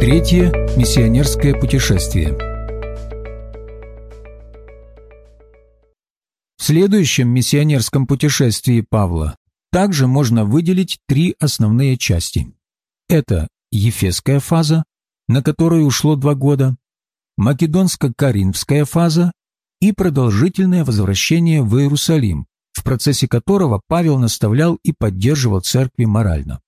Третье миссионерское путешествие. В следующем миссионерском путешествии Павла также можно выделить три основные части. Это Ефесская фаза, на которую ушло два года, Македонско-Каринфская фаза и продолжительное возвращение в Иерусалим, в процессе которого Павел наставлял и поддерживал церкви морально.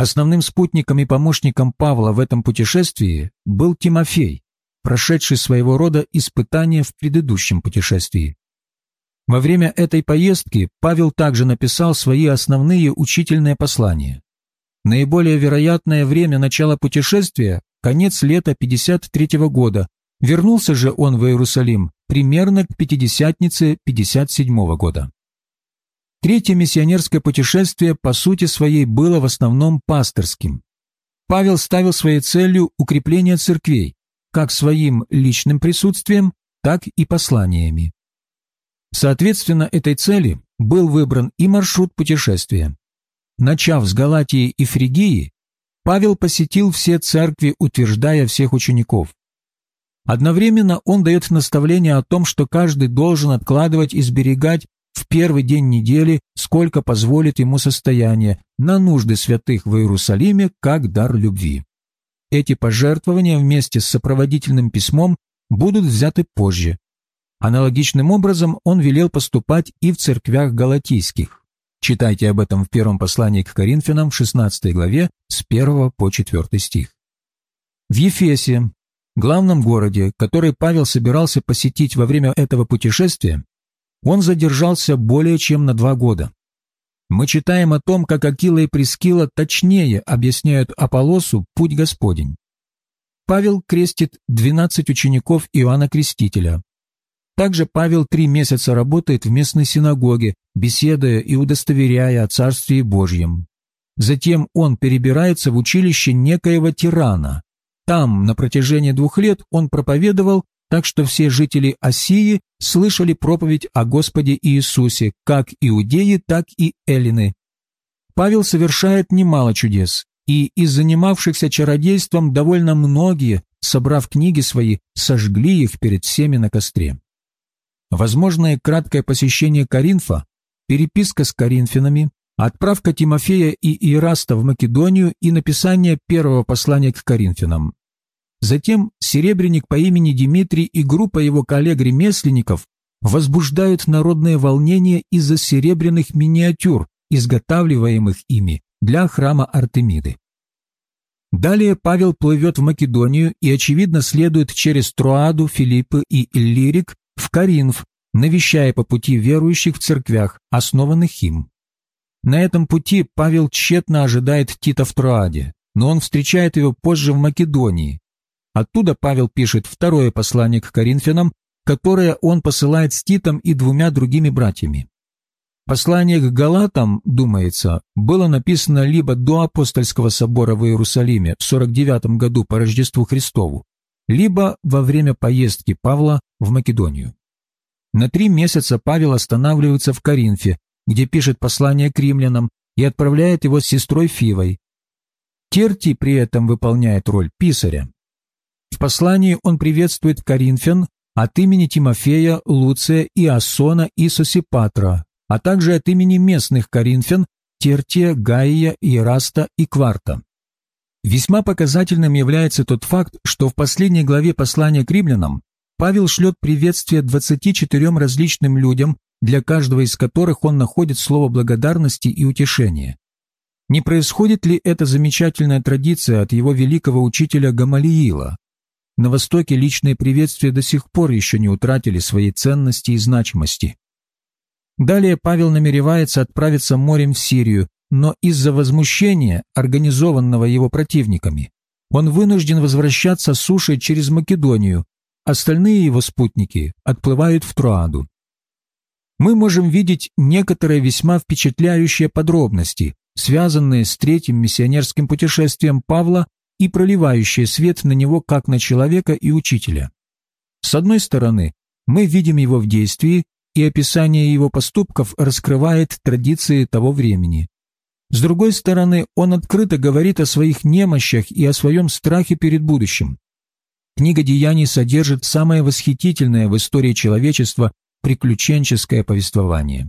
Основным спутником и помощником Павла в этом путешествии был Тимофей, прошедший своего рода испытания в предыдущем путешествии. Во время этой поездки Павел также написал свои основные учительные послания. Наиболее вероятное время начала путешествия – конец лета 53 года. Вернулся же он в Иерусалим примерно к Пятидесятнице 57 года. Третье миссионерское путешествие по сути своей было в основном пасторским. Павел ставил своей целью укрепление церквей, как своим личным присутствием, так и посланиями. Соответственно, этой цели был выбран и маршрут путешествия. Начав с Галатии и Фригии, Павел посетил все церкви, утверждая всех учеников. Одновременно он дает наставление о том, что каждый должен откладывать и сберегать в первый день недели, сколько позволит ему состояние, на нужды святых в Иерусалиме, как дар любви. Эти пожертвования вместе с сопроводительным письмом будут взяты позже. Аналогичным образом он велел поступать и в церквях галатийских. Читайте об этом в первом послании к Коринфянам в 16 главе с 1 по 4 стих. В Ефесе, главном городе, который Павел собирался посетить во время этого путешествия, он задержался более чем на два года. Мы читаем о том, как Акила и Прескила точнее объясняют Аполосу путь Господень. Павел крестит 12 учеников Иоанна Крестителя. Также Павел три месяца работает в местной синагоге, беседуя и удостоверяя о Царстве Божьем. Затем он перебирается в училище некоего тирана. Там на протяжении двух лет он проповедовал так что все жители Осии слышали проповедь о Господе Иисусе, как иудеи, так и эллины. Павел совершает немало чудес, и из занимавшихся чародейством довольно многие, собрав книги свои, сожгли их перед всеми на костре. Возможное краткое посещение Коринфа, переписка с коринфянами, отправка Тимофея и Ираста в Македонию и написание первого послания к коринфянам. Затем серебряник по имени Дмитрий и группа его коллег-ремесленников возбуждают народное волнение из-за серебряных миниатюр, изготавливаемых ими для храма Артемиды. Далее Павел плывет в Македонию и, очевидно, следует через Троаду, Филиппы и Иллирик в Каринф, навещая по пути верующих в церквях, основанных им. На этом пути Павел тщетно ожидает Тита в Троаде, но он встречает его позже в Македонии, Оттуда Павел пишет второе послание к Коринфянам, которое он посылает с Титом и двумя другими братьями. Послание к Галатам, думается, было написано либо до апостольского собора в Иерусалиме в 49 году по Рождеству Христову, либо во время поездки Павла в Македонию. На три месяца Павел останавливается в Коринфе, где пишет послание к римлянам и отправляет его с сестрой Фивой. Терти при этом выполняет роль писаря. В послании он приветствует Коринфян от имени Тимофея, Луция, Иосона и Сосипатра, а также от имени местных коринфян Тертия, Гаия, Иераста и Кварта. Весьма показательным является тот факт, что в последней главе послания к римлянам Павел шлет приветствие 24 различным людям, для каждого из которых он находит слово благодарности и утешения. Не происходит ли эта замечательная традиция от его великого учителя Гамалиила, на Востоке личные приветствия до сих пор еще не утратили своей ценности и значимости. Далее Павел намеревается отправиться морем в Сирию, но из-за возмущения, организованного его противниками, он вынужден возвращаться сушей через Македонию, остальные его спутники отплывают в Троаду. Мы можем видеть некоторые весьма впечатляющие подробности, связанные с третьим миссионерским путешествием Павла и проливающее свет на него как на человека и учителя. С одной стороны, мы видим его в действии, и описание его поступков раскрывает традиции того времени. С другой стороны, он открыто говорит о своих немощах и о своем страхе перед будущим. Книга «Деяний» содержит самое восхитительное в истории человечества приключенческое повествование.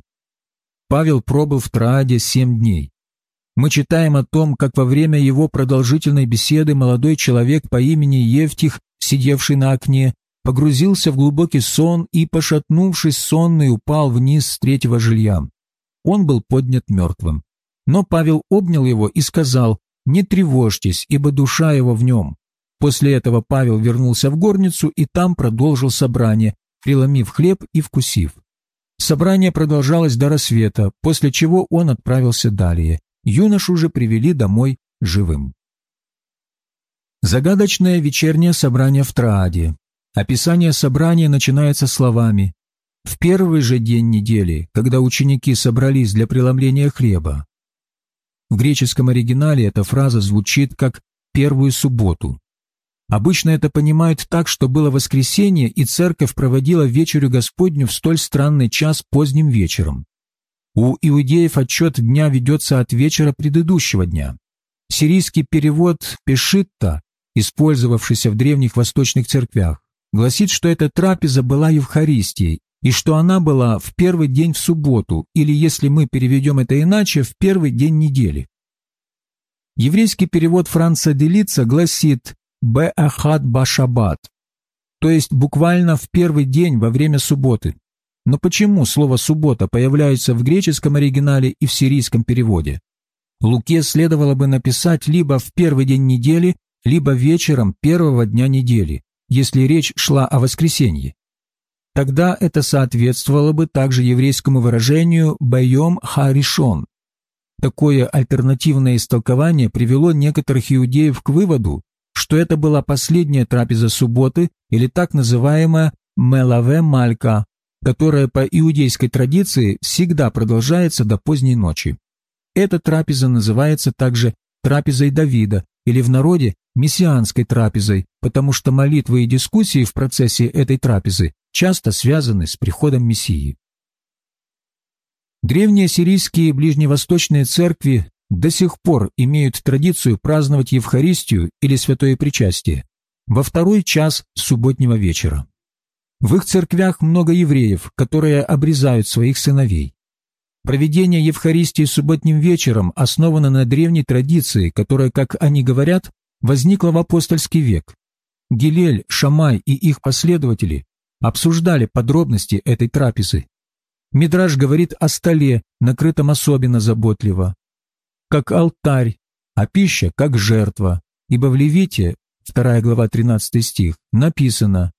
Павел пробыл в Трааде семь дней. Мы читаем о том, как во время его продолжительной беседы молодой человек по имени Евтих, сидевший на окне, погрузился в глубокий сон и, пошатнувшись сонный, упал вниз с третьего жилья. Он был поднят мертвым. Но Павел обнял его и сказал, «Не тревожьтесь, ибо душа его в нем». После этого Павел вернулся в горницу и там продолжил собрание, преломив хлеб и вкусив. Собрание продолжалось до рассвета, после чего он отправился далее. Юношу уже привели домой живым. Загадочное вечернее собрание в Трааде. Описание собрания начинается словами «В первый же день недели, когда ученики собрались для преломления хлеба». В греческом оригинале эта фраза звучит как «первую субботу». Обычно это понимают так, что было воскресенье, и церковь проводила вечерю Господню в столь странный час поздним вечером. У иудеев отчет дня ведется от вечера предыдущего дня. Сирийский перевод «пешитта», использовавшийся в древних восточных церквях, гласит, что эта трапеза была Евхаристией, и что она была в первый день в субботу, или, если мы переведем это иначе, в первый день недели. Еврейский перевод Франца Делица гласит «Беахад башабат», то есть буквально в первый день во время субботы. Но почему слово «суббота» появляется в греческом оригинале и в сирийском переводе? Луке следовало бы написать либо в первый день недели, либо вечером первого дня недели, если речь шла о воскресенье. Тогда это соответствовало бы также еврейскому выражению «байом харишон». Такое альтернативное истолкование привело некоторых иудеев к выводу, что это была последняя трапеза субботы или так называемая «мелаве малька», которая по иудейской традиции всегда продолжается до поздней ночи. Эта трапеза называется также трапезой Давида или в народе мессианской трапезой, потому что молитвы и дискуссии в процессе этой трапезы часто связаны с приходом Мессии. Древние сирийские ближневосточные церкви до сих пор имеют традицию праздновать Евхаристию или Святое Причастие во второй час субботнего вечера. В их церквях много евреев, которые обрезают своих сыновей. Проведение Евхаристии субботним вечером основано на древней традиции, которая, как они говорят, возникла в апостольский век. Гилель, Шамай и их последователи обсуждали подробности этой трапезы. Мидраж говорит о столе, накрытом особенно заботливо, как алтарь, а пища как жертва, ибо в Левите, 2 глава 13 стих, написано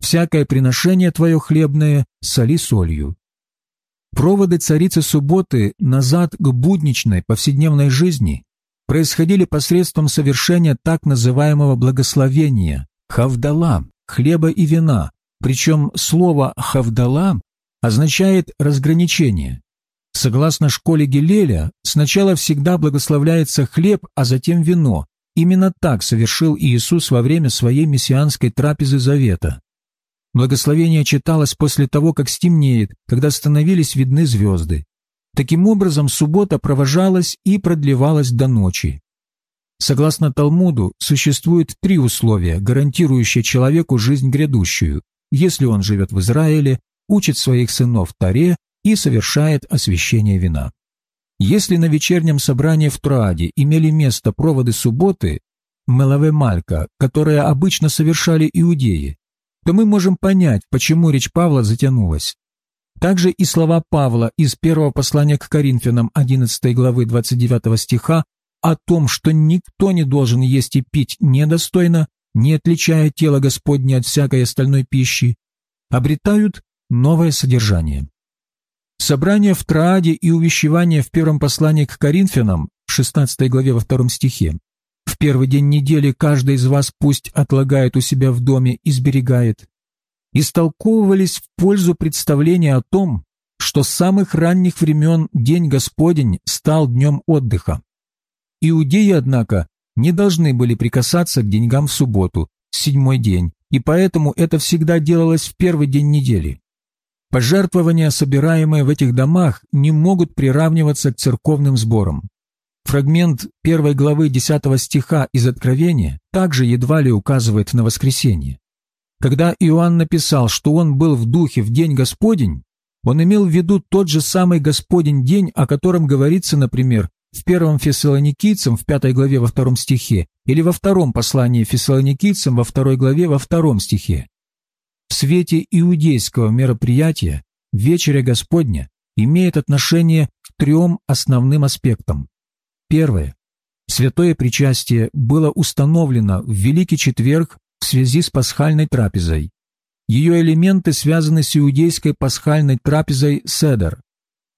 «Всякое приношение твое хлебное соли солью». Проводы царицы субботы назад к будничной повседневной жизни происходили посредством совершения так называемого благословения – хавдала, хлеба и вина, причем слово «хавдала» означает «разграничение». Согласно школе Гелеля, сначала всегда благословляется хлеб, а затем вино. Именно так совершил Иисус во время своей мессианской трапезы завета. Благословение читалось после того, как стемнеет, когда становились видны звезды. Таким образом, суббота провожалась и продлевалась до ночи. Согласно Талмуду, существует три условия, гарантирующие человеку жизнь грядущую, если он живет в Израиле, учит своих сынов Таре и совершает освящение вина. Если на вечернем собрании в Троаде имели место проводы субботы, Мелаве Малька, которые обычно совершали иудеи, то мы можем понять, почему речь Павла затянулась. Также и слова Павла из первого послания к Коринфянам 11 главы 29 стиха о том, что никто не должен есть и пить недостойно, не отличая тело Господне от всякой остальной пищи, обретают новое содержание. Собрание в Трааде и увещевание в первом послании к Коринфянам, в 16 главе во втором стихе, первый день недели каждый из вас пусть отлагает у себя в доме и сберегает, истолковывались в пользу представления о том, что с самых ранних времен День Господень стал днем отдыха. Иудеи, однако, не должны были прикасаться к деньгам в субботу, седьмой день, и поэтому это всегда делалось в первый день недели. Пожертвования, собираемые в этих домах, не могут приравниваться к церковным сборам. Фрагмент первой главы 10 стиха из Откровения также едва ли указывает на воскресение. Когда Иоанн написал, что он был в духе в день Господень, он имел в виду тот же самый Господень день, о котором говорится, например, в первом Фессалоникийцам в пятой главе во втором стихе или во втором послании Фессалоникийцам во второй главе во втором стихе. В свете иудейского мероприятия Вечеря Господня имеет отношение к трем основным аспектам. Первое. Святое причастие было установлено в Великий Четверг в связи с пасхальной трапезой. Ее элементы связаны с иудейской пасхальной трапезой Седер.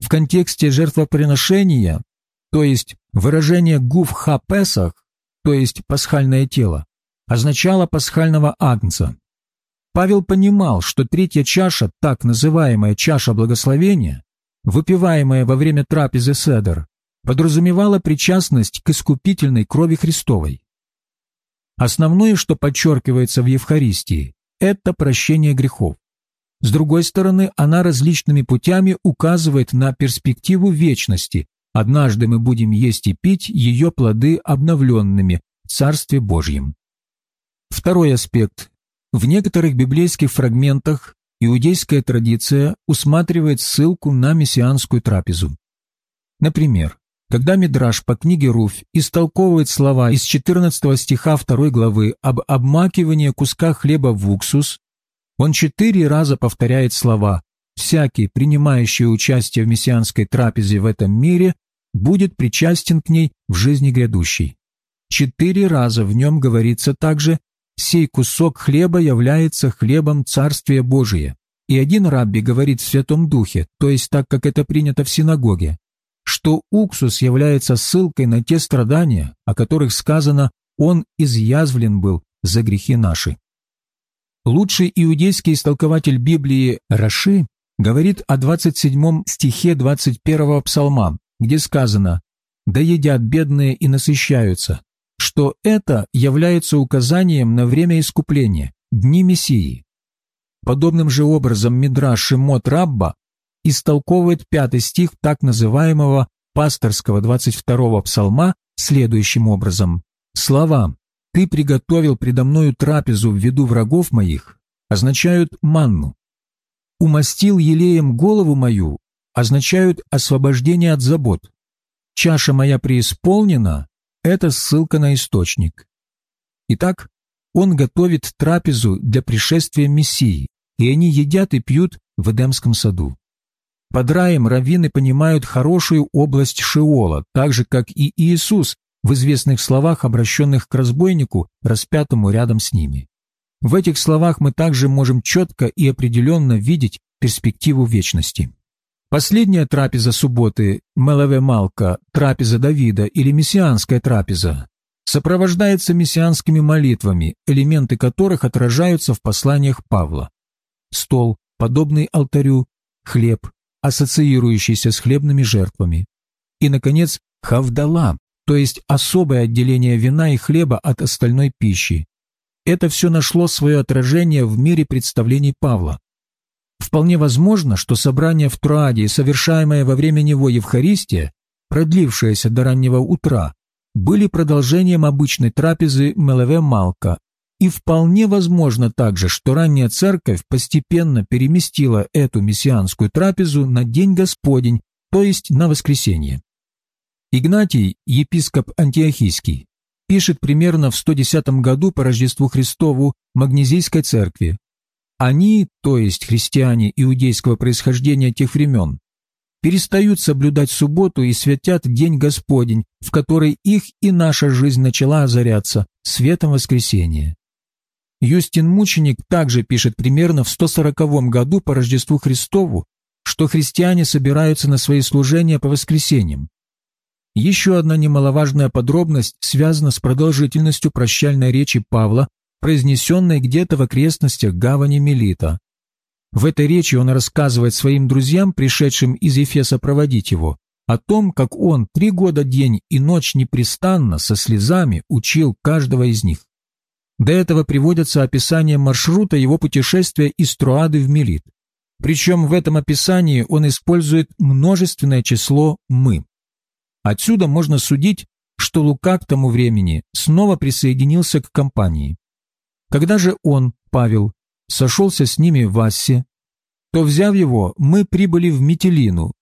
В контексте жертвоприношения, то есть выражение гуф ха песах, то есть пасхальное тело, означало пасхального агнца. Павел понимал, что третья чаша, так называемая чаша благословения, выпиваемая во время трапезы Седер, подразумевала причастность к искупительной крови Христовой. Основное, что подчеркивается в Евхаристии, это прощение грехов. С другой стороны, она различными путями указывает на перспективу вечности. Однажды мы будем есть и пить ее плоды обновленными в Царстве Божьем. Второй аспект. В некоторых библейских фрагментах иудейская традиция усматривает ссылку на мессианскую трапезу. Например, когда Мидраш по книге Руфь истолковывает слова из 14 стиха 2 главы об обмакивании куска хлеба в уксус, он четыре раза повторяет слова «Всякий, принимающий участие в мессианской трапезе в этом мире, будет причастен к ней в жизни грядущей». Четыре раза в нем говорится также «Сей кусок хлеба является хлебом Царствия Божия». И один рабби говорит в Святом Духе, то есть так, как это принято в синагоге что уксус является ссылкой на те страдания, о которых сказано «Он изъязвлен был за грехи наши». Лучший иудейский истолкователь Библии Раши говорит о 27 стихе 21 псалма, где сказано «Да едят бедные и насыщаются», что это является указанием на время искупления, дни Мессии. Подобным же образом Мидраш Шимот Рабба истолковывает пятый стих так называемого пасторского 22-го псалма следующим образом. Слова «Ты приготовил предо мною трапезу в виду врагов моих» означают манну. «Умастил елеем голову мою» означают освобождение от забот. «Чаша моя преисполнена» — это ссылка на источник. Итак, он готовит трапезу для пришествия Мессии, и они едят и пьют в Эдемском саду. Под раем раввины понимают хорошую область Шиола, так же, как и Иисус в известных словах, обращенных к разбойнику, распятому рядом с ними. В этих словах мы также можем четко и определенно видеть перспективу вечности. Последняя трапеза субботы, Мелаве Малка, трапеза Давида или мессианская трапеза, сопровождается мессианскими молитвами, элементы которых отражаются в посланиях Павла. Стол, подобный алтарю, хлеб, ассоциирующийся с хлебными жертвами. И, наконец, хавдала, то есть особое отделение вина и хлеба от остальной пищи. Это все нашло свое отражение в мире представлений Павла. Вполне возможно, что собрание в Троаде, совершаемое во время него Евхаристия, продлившееся до раннего утра, были продолжением обычной трапезы Мелеве Малка, и вполне возможно также, что ранняя церковь постепенно переместила эту мессианскую трапезу на День Господень, то есть на воскресенье. Игнатий, епископ Антиохийский, пишет примерно в 110 году по Рождеству Христову Магнезийской церкви. Они, то есть христиане иудейского происхождения тех времен, перестают соблюдать субботу и святят День Господень, в который их и наша жизнь начала озаряться светом воскресения. Юстин Мученик также пишет примерно в 140 году по Рождеству Христову, что христиане собираются на свои служения по воскресеньям. Еще одна немаловажная подробность связана с продолжительностью прощальной речи Павла, произнесенной где-то в окрестностях гавани Мелита. В этой речи он рассказывает своим друзьям, пришедшим из Ефеса проводить его, о том, как он три года день и ночь непрестанно со слезами учил каждого из них. До этого приводятся описания маршрута его путешествия из Труады в Мелит. Причем в этом описании он использует множественное число «мы». Отсюда можно судить, что Лука к тому времени снова присоединился к компании. Когда же он, Павел, сошелся с ними в Ассе, то, взяв его, мы прибыли в Метелину,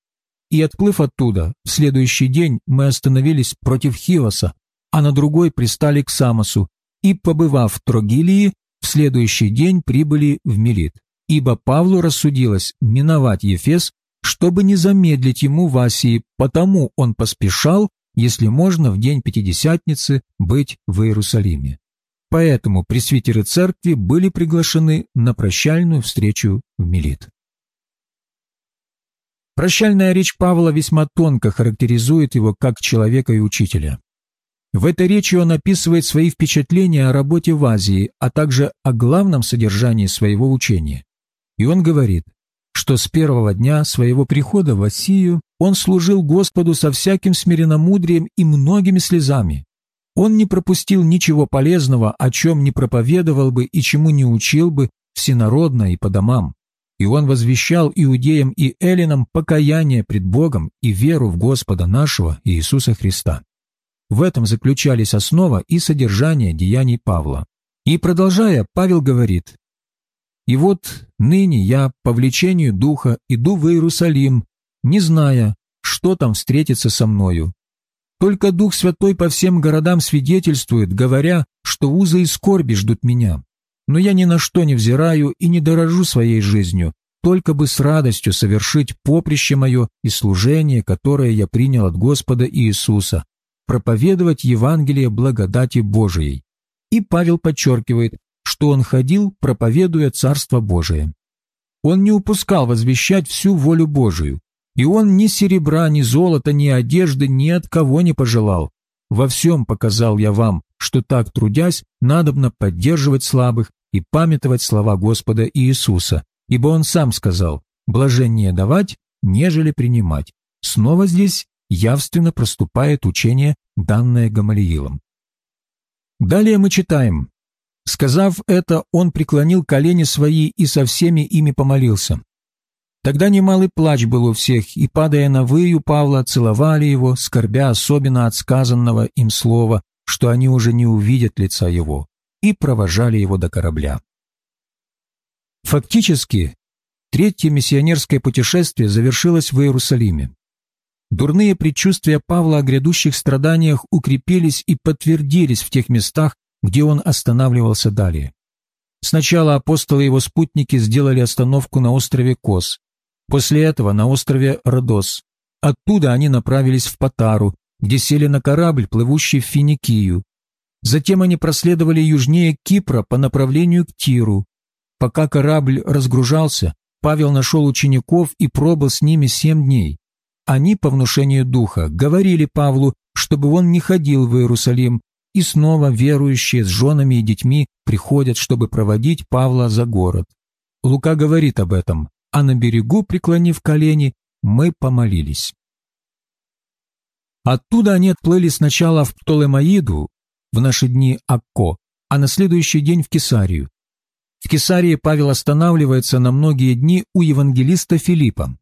и, отплыв оттуда, в следующий день мы остановились против Хиоса, а на другой пристали к Самосу, и, побывав в Трогилии, в следующий день прибыли в Мелит, ибо Павлу рассудилось миновать Ефес, чтобы не замедлить ему в Асии, потому он поспешал, если можно, в день Пятидесятницы быть в Иерусалиме. Поэтому пресвитеры церкви были приглашены на прощальную встречу в Мелит. Прощальная речь Павла весьма тонко характеризует его как человека и учителя. В этой речи он описывает свои впечатления о работе в Азии, а также о главном содержании своего учения. И он говорит, что с первого дня своего прихода в Россию он служил Господу со всяким смиренномудрием и многими слезами. Он не пропустил ничего полезного, о чем не проповедовал бы и чему не учил бы всенародно и по домам и он возвещал иудеям и эллинам покаяние пред Богом и веру в Господа нашего Иисуса Христа. В этом заключались основа и содержание деяний Павла. И продолжая, Павел говорит, «И вот ныне я, по влечению Духа, иду в Иерусалим, не зная, что там встретится со мною. Только Дух Святой по всем городам свидетельствует, говоря, что узы и скорби ждут меня но я ни на что не взираю и не дорожу своей жизнью, только бы с радостью совершить поприще мое и служение, которое я принял от Господа Иисуса, проповедовать Евангелие благодати Божией. И Павел подчеркивает, что он ходил, проповедуя Царство Божие. Он не упускал возвещать всю волю Божию, и он ни серебра, ни золота, ни одежды ни от кого не пожелал. Во всем показал я вам, что так трудясь, надобно поддерживать слабых и памятовать слова Господа Иисуса, ибо Он сам сказал «блажение давать, нежели принимать». Снова здесь явственно проступает учение, данное Гамалиилом. Далее мы читаем. Сказав это, он преклонил колени свои и со всеми ими помолился. Тогда немалый плач был у всех, и, падая на выю Павла, целовали его, скорбя особенно от сказанного им слова, что они уже не увидят лица его и провожали его до корабля. Фактически, третье миссионерское путешествие завершилось в Иерусалиме. Дурные предчувствия Павла о грядущих страданиях укрепились и подтвердились в тех местах, где он останавливался далее. Сначала апостолы и его спутники сделали остановку на острове Кос, после этого на острове Родос. Оттуда они направились в Патару, где сели на корабль, плывущий в Финикию, Затем они проследовали южнее Кипра по направлению к Тиру. Пока корабль разгружался, Павел нашел учеников и пробыл с ними семь дней. Они, по внушению духа, говорили Павлу, чтобы он не ходил в Иерусалим, и снова верующие с женами и детьми приходят, чтобы проводить Павла за город. Лука говорит об этом, а на берегу, преклонив колени, мы помолились. Оттуда они отплыли сначала в Птолемаиду, в наши дни Акко, а на следующий день в Кесарию. В Кесарии Павел останавливается на многие дни у евангелиста Филиппа.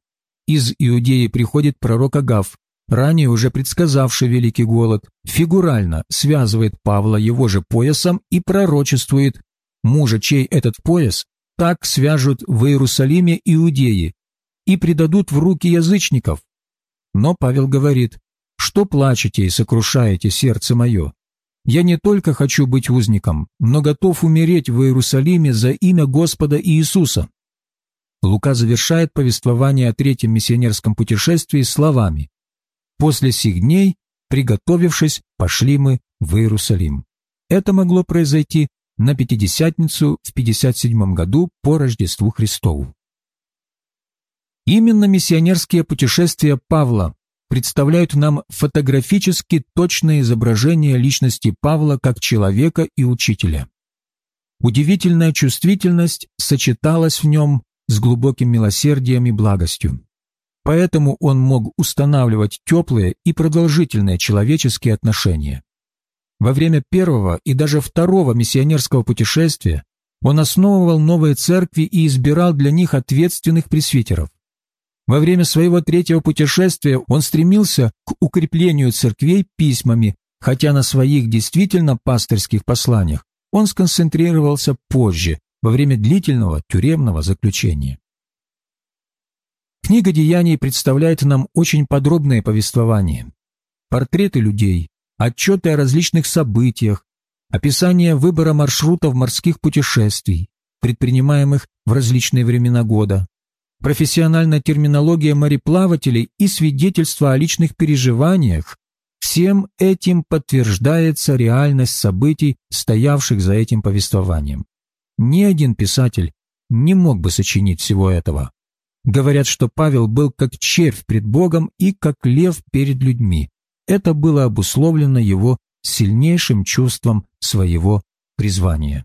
Из Иудеи приходит пророк Агав, ранее уже предсказавший великий голод, фигурально связывает Павла его же поясом и пророчествует «Мужа, чей этот пояс, так свяжут в Иерусалиме иудеи и предадут в руки язычников». Но Павел говорит «Что плачете и сокрушаете сердце мое? Я не только хочу быть узником, но готов умереть в Иерусалиме за имя Господа Иисуса». Лука завершает повествование о третьем миссионерском путешествии словами «После сих дней, приготовившись, пошли мы в Иерусалим». Это могло произойти на Пятидесятницу в 57 году по Рождеству Христову. Именно миссионерские путешествия Павла представляют нам фотографически точное изображение личности Павла как человека и учителя. Удивительная чувствительность сочеталась в нем с глубоким милосердием и благостью. Поэтому он мог устанавливать теплые и продолжительные человеческие отношения. Во время первого и даже второго миссионерского путешествия он основывал новые церкви и избирал для них ответственных пресвитеров. Во время своего третьего путешествия он стремился к укреплению церквей письмами, хотя на своих действительно пастырских посланиях он сконцентрировался позже, во время длительного тюремного заключения. Книга «Деяний» представляет нам очень подробное повествование. Портреты людей, отчеты о различных событиях, описание выбора маршрутов морских путешествий, предпринимаемых в различные времена года, профессиональная терминология мореплавателей и свидетельства о личных переживаниях, всем этим подтверждается реальность событий, стоявших за этим повествованием. Ни один писатель не мог бы сочинить всего этого. Говорят, что Павел был как червь пред Богом и как лев перед людьми. Это было обусловлено его сильнейшим чувством своего призвания.